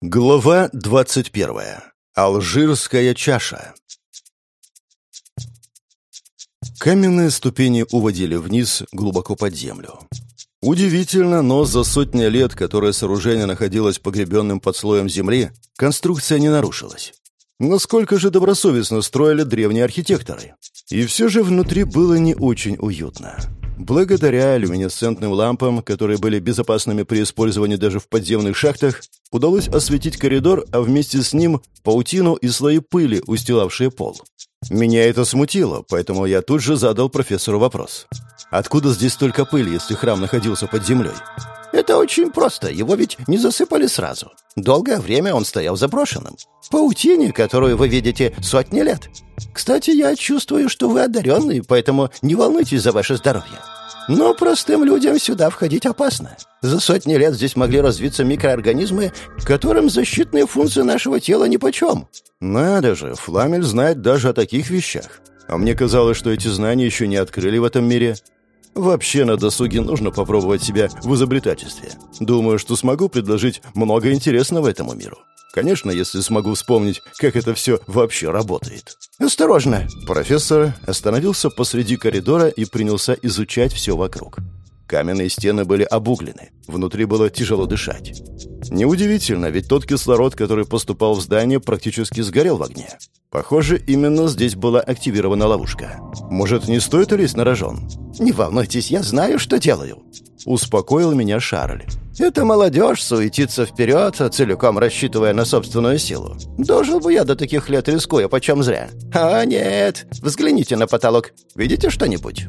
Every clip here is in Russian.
Глава 21. Алжирская чаша. Каменные ступени уводили вниз, глубоко под землю. Удивительно, но за сотни лет, которые сооружение находилось погребенным под слоем земли, конструкция не нарушилась. Насколько же добросовестно строили древние архитекторы. И все же внутри было не очень уютно. Благодаря люминесцентным лампам, которые были безопасными при использовании даже в подземных шахтах, удалось осветить коридор, а вместе с ним паутину и слои пыли, устилавшие пол. Меня это смутило, поэтому я тут же задал профессору вопрос. Откуда здесь столько пыли, если храм находился под землей? Это очень просто, его ведь не засыпали сразу. Долгое время он стоял заброшенным. Паутине, которую вы видите, сотни лет. Кстати, я чувствую, что вы одаренный, поэтому не волнуйтесь за ваше здоровье. Но простым людям сюда входить опасно. За сотни лет здесь могли развиться микроорганизмы, которым защитные функции нашего тела нипочем. Надо же, Фламель знает даже о таких вещах. А мне казалось, что эти знания еще не открыли в этом мире. Вообще на досуге нужно попробовать себя в изобретательстве. Думаю, что смогу предложить много интересного этому миру. Конечно, если смогу вспомнить, как это все вообще работает. «Осторожно!» Профессор остановился посреди коридора и принялся изучать все вокруг. Каменные стены были обуглены. Внутри было тяжело дышать. Неудивительно, ведь тот кислород, который поступал в здание, практически сгорел в огне. Похоже, именно здесь была активирована ловушка. Может, не стоит лезть на рожон? «Не волнуйтесь, я знаю, что делаю», — успокоил меня Шарль. «Это молодежь суетится вперед, целиком рассчитывая на собственную силу. Дожил бы я до таких лет, рискуя почем зря. А нет, взгляните на потолок. Видите что-нибудь?»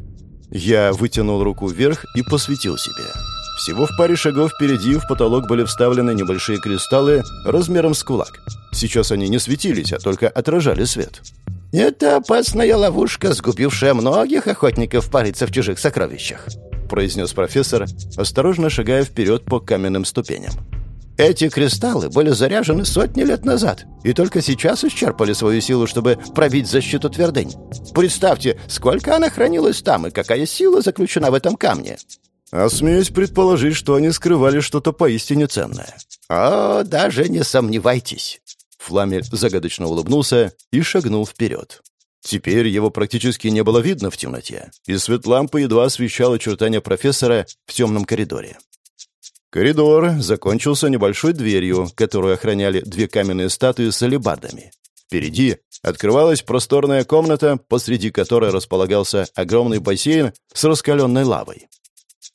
Я вытянул руку вверх и посветил себе. Всего в паре шагов впереди в потолок были вставлены небольшие кристаллы размером с кулак. Сейчас они не светились, а только отражали свет. «Это опасная ловушка, сгубившая многих охотников париться в чужих сокровищах», произнес профессор, осторожно шагая вперед по каменным ступеням. Эти кристаллы были заряжены сотни лет назад и только сейчас исчерпали свою силу, чтобы пробить защиту твердынь. Представьте, сколько она хранилась там и какая сила заключена в этом камне. Осмеюсь предположить, что они скрывали что-то поистине ценное. О, даже не сомневайтесь. Фламель загадочно улыбнулся и шагнул вперед. Теперь его практически не было видно в темноте, и свет лампы едва освещал очертания профессора в темном коридоре. Коридор закончился небольшой дверью, которую охраняли две каменные статуи с алебардами. Впереди открывалась просторная комната, посреди которой располагался огромный бассейн с раскаленной лавой.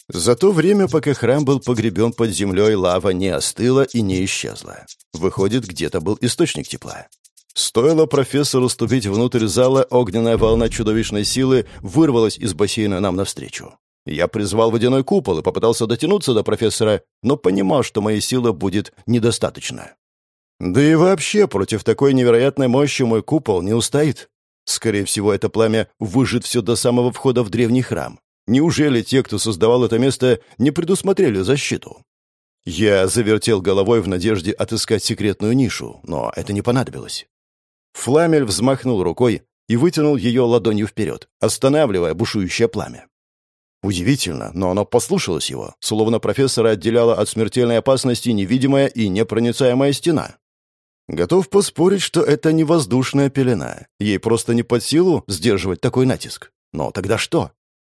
За то время, пока храм был погребен под землей, лава не остыла и не исчезла. Выходит, где-то был источник тепла. Стоило профессору ступить внутрь зала, огненная волна чудовищной силы вырвалась из бассейна нам навстречу. Я призвал водяной купол и попытался дотянуться до профессора, но понимал, что моей силы будет недостаточно. Да и вообще, против такой невероятной мощи мой купол не устоит. Скорее всего, это пламя выжжет все до самого входа в древний храм. Неужели те, кто создавал это место, не предусмотрели защиту? Я завертел головой в надежде отыскать секретную нишу, но это не понадобилось. Фламель взмахнул рукой и вытянул ее ладонью вперед, останавливая бушующее пламя. Удивительно, но оно послушалось его, словно профессора отделяла от смертельной опасности невидимая и непроницаемая стена. Готов поспорить, что это не воздушная пелена. Ей просто не под силу сдерживать такой натиск. Но тогда что?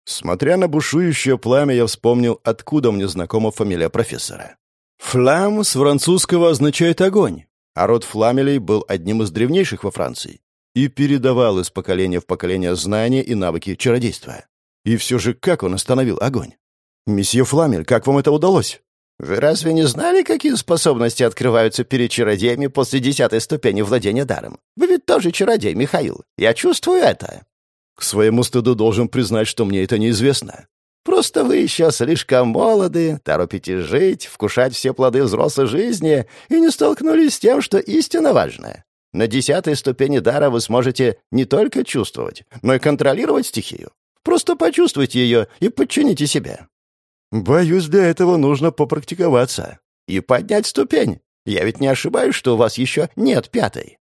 Смотря на бушующее пламя, я вспомнил, откуда мне знакома фамилия профессора. «Флам» с французского означает «огонь», а род Фламелей был одним из древнейших во Франции и передавал из поколения в поколение знания и навыки чародейства. И все же как он остановил огонь? «Месье Фламель, как вам это удалось?» «Вы разве не знали, какие способности открываются перед чародеями после десятой ступени владения даром? Вы ведь тоже чародей, Михаил. Я чувствую это». К своему стыду должен признать, что мне это неизвестно. Просто вы еще слишком молоды, торопитесь жить, вкушать все плоды взрослой жизни и не столкнулись с тем, что истинно важно. На десятой ступени дара вы сможете не только чувствовать, но и контролировать стихию. Просто почувствуйте ее и подчините себя. Боюсь, для этого нужно попрактиковаться. И поднять ступень. Я ведь не ошибаюсь, что у вас еще нет пятой.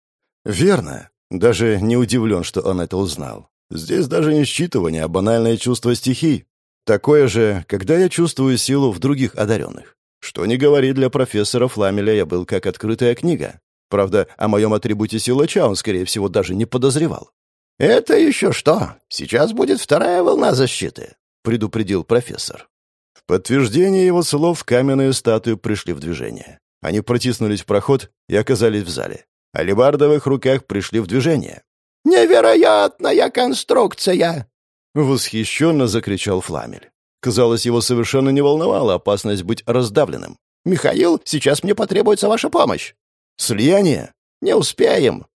Верно. Даже не удивлен, что он это узнал. Здесь даже не считывание, а банальное чувство стихий. Такое же, когда я чувствую силу в других одаренных. Что не говори, для профессора Фламеля я был как открытая книга. Правда, о моем атрибуте силача он, скорее всего, даже не подозревал. «Это еще что? Сейчас будет вторая волна защиты», — предупредил профессор. В подтверждение его слов каменные статуи пришли в движение. Они протиснулись в проход и оказались в зале. А лебардовых руках пришли в движение. «Невероятная конструкция!» Восхищенно закричал Фламель. Казалось, его совершенно не волновала опасность быть раздавленным. «Михаил, сейчас мне потребуется ваша помощь!» «Слияние?» «Не успеем!»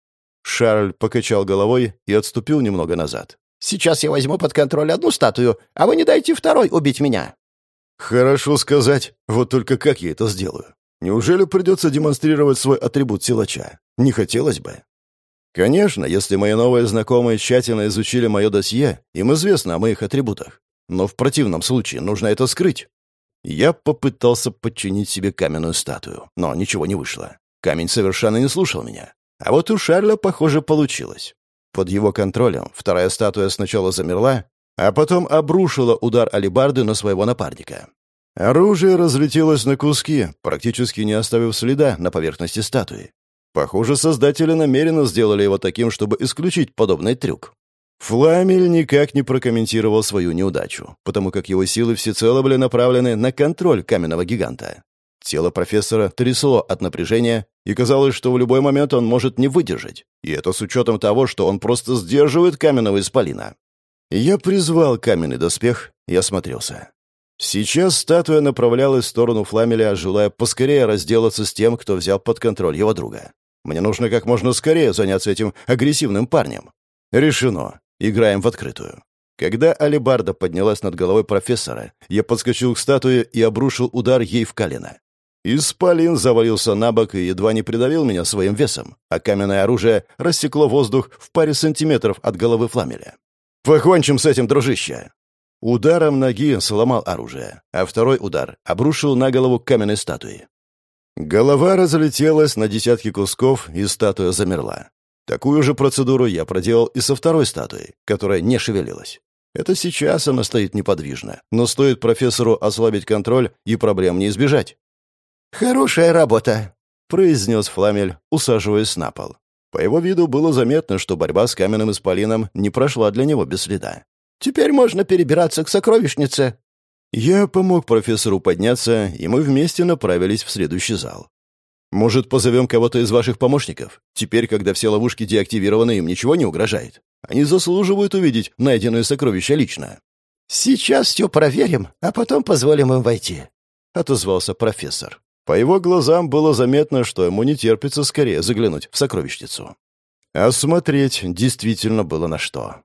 Шарль покачал головой и отступил немного назад. «Сейчас я возьму под контроль одну статую, а вы не дайте второй убить меня!» «Хорошо сказать. Вот только как я это сделаю? Неужели придется демонстрировать свой атрибут силача? Не хотелось бы. Конечно, если мои новые знакомые тщательно изучили мое досье, им известно о моих атрибутах. Но в противном случае нужно это скрыть. Я попытался подчинить себе каменную статую, но ничего не вышло. Камень совершенно не слушал меня. А вот у Шарля, похоже, получилось. Под его контролем вторая статуя сначала замерла, а потом обрушила удар алибарды на своего напарника. Оружие разлетелось на куски, практически не оставив следа на поверхности статуи. Похоже, создатели намеренно сделали его таким, чтобы исключить подобный трюк. Фламель никак не прокомментировал свою неудачу, потому как его силы всецело были направлены на контроль каменного гиганта. Тело профессора трясло от напряжения, и казалось, что в любой момент он может не выдержать. И это с учетом того, что он просто сдерживает каменного исполина. Я призвал каменный доспех и осмотрелся. Сейчас статуя направлялась в сторону Фламеля, желая поскорее разделаться с тем, кто взял под контроль его друга. Мне нужно как можно скорее заняться этим агрессивным парнем. Решено. Играем в открытую. Когда алебарда поднялась над головой профессора, я подскочил к статуе и обрушил удар ей в колено. Исполин завалился на бок и едва не придавил меня своим весом, а каменное оружие рассекло воздух в паре сантиметров от головы Фламеля. «Покончим с этим, дружище!» Ударом ноги сломал оружие, а второй удар обрушил на голову каменной статуи. Голова разлетелась на десятки кусков, и статуя замерла. Такую же процедуру я проделал и со второй статуей, которая не шевелилась. Это сейчас она стоит неподвижно, но стоит профессору ослабить контроль, и проблем не избежать. «Хорошая работа», — произнес Фламель, усаживаясь на пол. По его виду было заметно, что борьба с каменным исполином не прошла для него без следа. «Теперь можно перебираться к сокровищнице». Я помог профессору подняться, и мы вместе направились в следующий зал. «Может, позовем кого-то из ваших помощников? Теперь, когда все ловушки деактивированы, им ничего не угрожает. Они заслуживают увидеть найденные сокровища лично». «Сейчас все проверим, а потом позволим им войти», — отозвался профессор. По его глазам было заметно, что ему не терпится скорее заглянуть в сокровищницу. Осмотреть действительно было на что.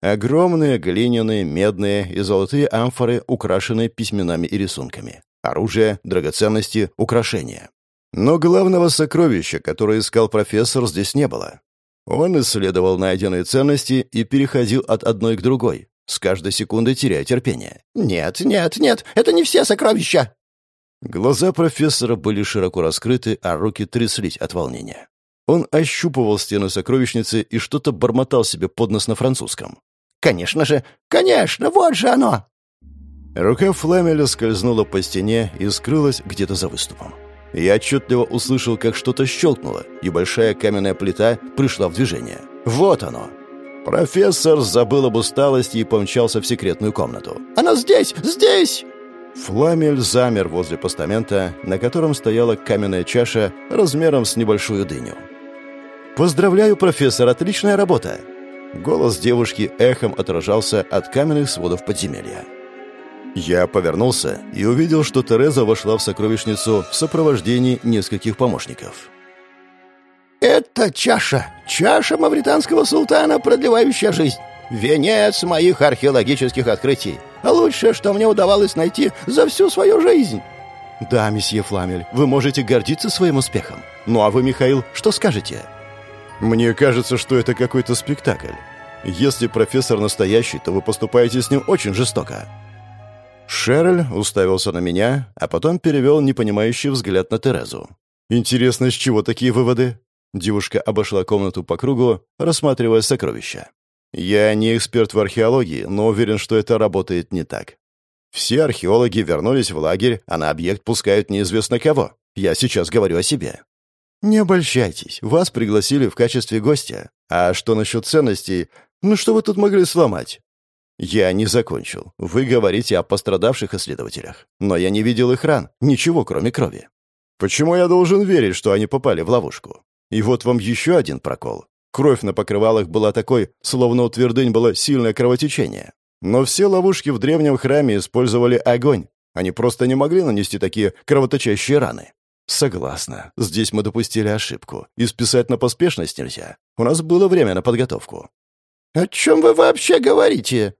Огромные глиняные, медные и золотые амфоры, украшенные письменами и рисунками. Оружие, драгоценности, украшения. Но главного сокровища, которое искал профессор, здесь не было. Он исследовал найденные ценности и переходил от одной к другой, с каждой секундой теряя терпение. «Нет, нет, нет, это не все сокровища!» Глаза профессора были широко раскрыты, а руки тряслись от волнения. Он ощупывал стены сокровищницы и что-то бормотал себе под нос на французском. Конечно же, конечно, вот же оно!» Рука Фламеля скользнула по стене и скрылась где-то за выступом. Я отчетливо услышал, как что-то щелкнуло, и большая каменная плита пришла в движение. Вот оно! Профессор забыл об усталости и помчался в секретную комнату. «Она здесь! Здесь!» Фламель замер возле постамента, на котором стояла каменная чаша размером с небольшую дыню. «Поздравляю, профессор, отличная работа!» Голос девушки эхом отражался от каменных сводов подземелья. Я повернулся и увидел, что Тереза вошла в сокровищницу в сопровождении нескольких помощников. «Это чаша! Чаша мавританского султана, продлевающая жизнь! Венец моих археологических открытий! Лучшее, что мне удавалось найти за всю свою жизнь!» «Да, месье Фламель, вы можете гордиться своим успехом. Ну а вы, Михаил, что скажете?» Мне кажется, что это какой-то спектакль. Если профессор настоящий, то вы поступаете с ним очень жестоко». Шерль уставился на меня, а потом перевел непонимающий взгляд на Терезу. «Интересно, с чего такие выводы?» Девушка обошла комнату по кругу, рассматривая сокровища. «Я не эксперт в археологии, но уверен, что это работает не так. Все археологи вернулись в лагерь, а на объект пускают неизвестно кого. Я сейчас говорю о себе. Не обольщайтесь, вас пригласили в качестве гостя. А что насчет ценностей? Ну что вы тут могли сломать? Я не закончил. Вы говорите о пострадавших исследователях. Но я не видел их ран, ничего кроме крови. Почему я должен верить, что они попали в ловушку? И вот вам еще один прокол. Кровь на покрывалах была такой, словно у твердынь было сильное кровотечение. Но все ловушки в древнем храме использовали огонь. Они просто не могли нанести такие кровоточащие раны. Согласна. Здесь мы допустили ошибку. И списать на поспешность нельзя. У нас было время на подготовку. «О чем вы вообще говорите?»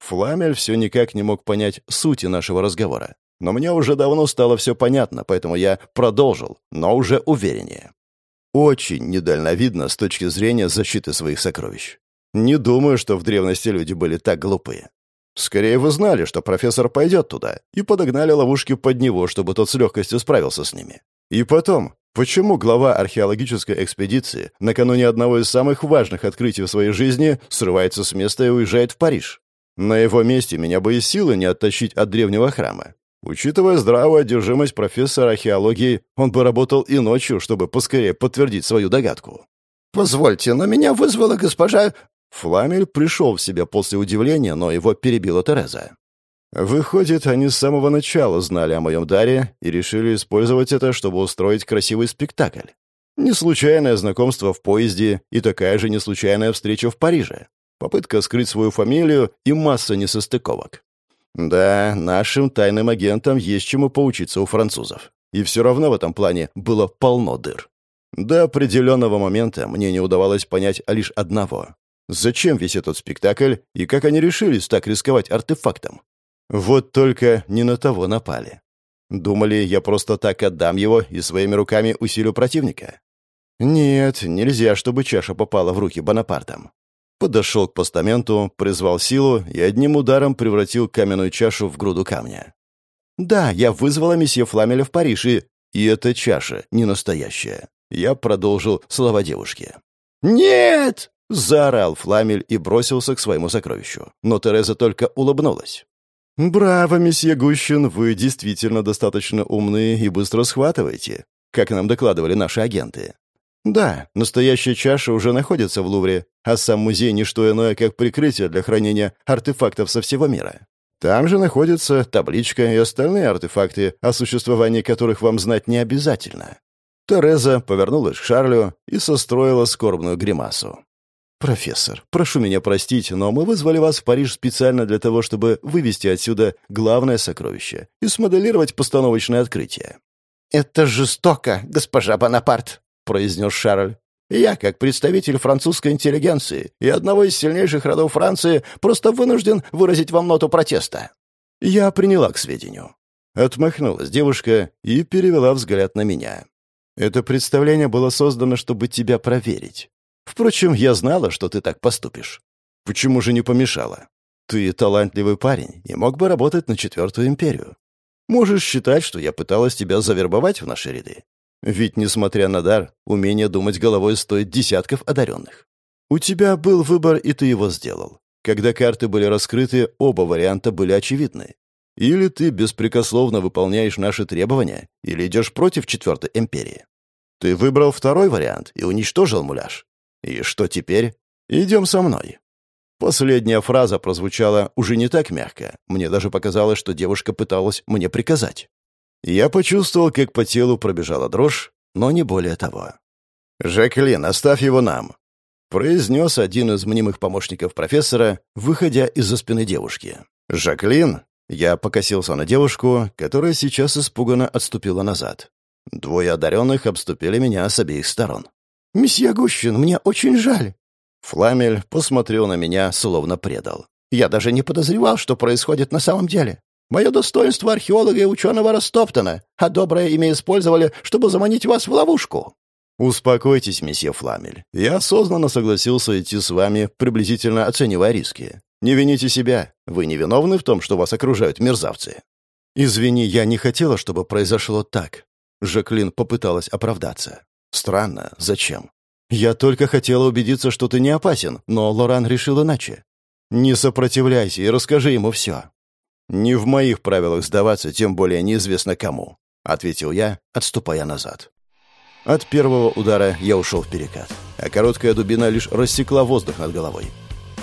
Фламель все никак не мог понять сути нашего разговора. Но мне уже давно стало все понятно, поэтому я продолжил, но уже увереннее. Очень недальновидно с точки зрения защиты своих сокровищ. Не думаю, что в древности люди были так глупые. Скорее вы знали, что профессор пойдет туда, и подогнали ловушки под него, чтобы тот с легкостью справился с ними. И потом, почему глава археологической экспедиции накануне одного из самых важных открытий в своей жизни срывается с места и уезжает в Париж? На его месте меня бы и силы не оттащить от древнего храма. Учитывая здравую одержимость профессора археологии, он бы работал и ночью, чтобы поскорее подтвердить свою догадку. «Позвольте, но меня вызвала госпожа...» Фламель пришел в себя после удивления, но его перебила Тереза. Выходит, они с самого начала знали о моем даре и решили использовать это, чтобы устроить красивый спектакль. Неслучайное знакомство в поезде и такая же неслучайная встреча в Париже попытка скрыть свою фамилию и масса несостыковок. Да, нашим тайным агентам есть чему поучиться у французов. И все равно в этом плане было полно дыр. До определенного момента мне не удавалось понять лишь одного. Зачем весь этот спектакль и как они решились так рисковать артефактом? Вот только не на того напали. Думали, я просто так отдам его и своими руками усилю противника? Нет, нельзя, чтобы чаша попала в руки Бонапартам подошел к постаменту, призвал силу и одним ударом превратил каменную чашу в груду камня. «Да, я вызвала месье Фламеля в Париж, и... И эта чаша не настоящая». Я продолжил слова девушки. «Нет!» — заорал Фламель и бросился к своему сокровищу. Но Тереза только улыбнулась. «Браво, месье Гущин, вы действительно достаточно умные и быстро схватываете, как нам докладывали наши агенты. Да, настоящая чаша уже находится в Лувре, а сам музей не что иное, как прикрытие для хранения артефактов со всего мира. Там же находится табличка и остальные артефакты, о существовании которых вам знать не обязательно. Тереза повернулась к Шарлю и состроила скорбную гримасу. «Профессор, прошу меня простить, но мы вызвали вас в Париж специально для того, чтобы вывести отсюда главное сокровище и смоделировать постановочное открытие». «Это жестоко, госпожа Бонапарт», произнес Шарль. «Я, как представитель французской интеллигенции и одного из сильнейших родов Франции, просто вынужден выразить вам ноту протеста». Я приняла к сведению. Отмахнулась девушка и перевела взгляд на меня. Это представление было создано, чтобы тебя проверить. Впрочем, я знала, что ты так поступишь. Почему же не помешала? Ты талантливый парень и мог бы работать на Четвертую империю. Можешь считать, что я пыталась тебя завербовать в наши ряды. Ведь, несмотря на дар, умение думать головой стоит десятков одаренных. У тебя был выбор, и ты его сделал. Когда карты были раскрыты, оба варианта были очевидны. Или ты беспрекословно выполняешь наши требования, или идешь против Четвертой Империи. Ты выбрал второй вариант и уничтожил муляж. И что теперь? Идем со мной. Последняя фраза прозвучала уже не так мягко. Мне даже показалось, что девушка пыталась мне приказать. Я почувствовал, как по телу пробежала дрожь, но не более того. «Жаклин, оставь его нам», — произнес один из мнимых помощников профессора, выходя из-за спины девушки. «Жаклин?» Я покосился на девушку, которая сейчас испуганно отступила назад. Двое одаренных обступили меня с обеих сторон. «Месье Гущин, мне очень жаль». Фламель посмотрел на меня, словно предал. «Я даже не подозревал, что происходит на самом деле. Мое достоинство археолога и ученого растоптано, а доброе имя использовали, чтобы заманить вас в ловушку». «Успокойтесь, месье Фламель. Я осознанно согласился идти с вами, приблизительно оценивая риски. Не вините себя. Вы не виновны в том, что вас окружают мерзавцы». «Извини, я не хотела, чтобы произошло так». Жаклин попыталась оправдаться. «Странно. Зачем?» «Я только хотела убедиться, что ты не опасен, но Лоран решил иначе. Не сопротивляйся и расскажи ему все». «Не в моих правилах сдаваться, тем более неизвестно кому», — ответил я, отступая назад. От первого удара я ушел в перекат, а короткая дубина лишь рассекла воздух над головой.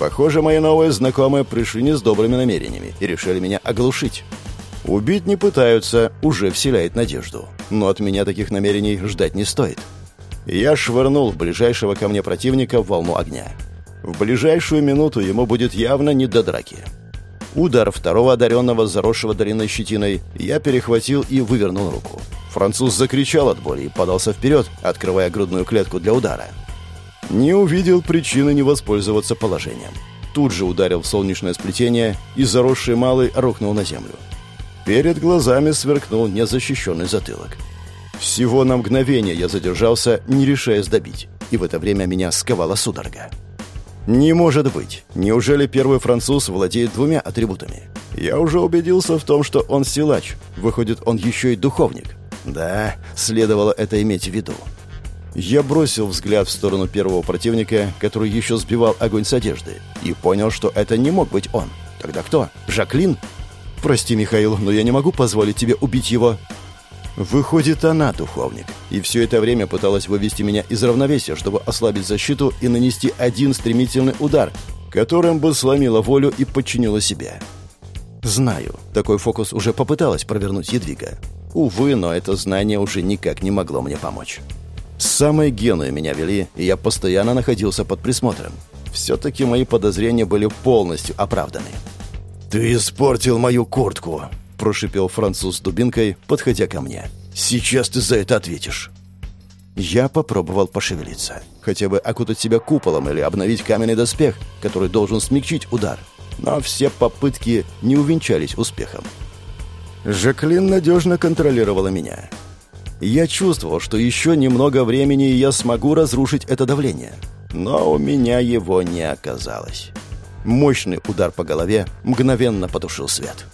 Похоже, мои новые знакомые пришли не с добрыми намерениями и решили меня оглушить. Убить не пытаются, уже вселяет надежду. Но от меня таких намерений ждать не стоит. Я швырнул в ближайшего ко мне противника волну огня. В ближайшую минуту ему будет явно не до драки. Удар второго одаренного, заросшего длинной щетиной, я перехватил и вывернул руку. Француз закричал от боли и подался вперед, открывая грудную клетку для удара. Не увидел причины не воспользоваться положением. Тут же ударил в солнечное сплетение и заросший малый рухнул на землю. Перед глазами сверкнул незащищенный затылок. Всего на мгновение я задержался, не решаясь добить, и в это время меня сковала судорога. Не может быть. Неужели первый француз владеет двумя атрибутами? Я уже убедился в том, что он силач. Выходит, он еще и духовник. Да, следовало это иметь в виду. Я бросил взгляд в сторону первого противника, который еще сбивал огонь с одежды, и понял, что это не мог быть он. Тогда кто? Жаклин? «Прости, Михаил, но я не могу позволить тебе убить его». Выходит, она духовник. И все это время пыталась вывести меня из равновесия, чтобы ослабить защиту и нанести один стремительный удар, которым бы сломила волю и подчинила себя. Знаю, такой фокус уже попыталась провернуть Едвига. Увы, но это знание уже никак не могло мне помочь. Самые гены меня вели, и я постоянно находился под присмотром. Все-таки мои подозрения были полностью оправданы. «Ты испортил мою куртку», — прошипел француз дубинкой, подходя ко мне. «Сейчас ты за это ответишь». Я попробовал пошевелиться. Хотя бы окутать себя куполом или обновить каменный доспех, который должен смягчить удар. Но все попытки не увенчались успехом. Жаклин надежно контролировала меня. Я чувствовал, что еще немного времени, я смогу разрушить это давление. Но у меня его не оказалось. Мощный удар по голове мгновенно потушил свет.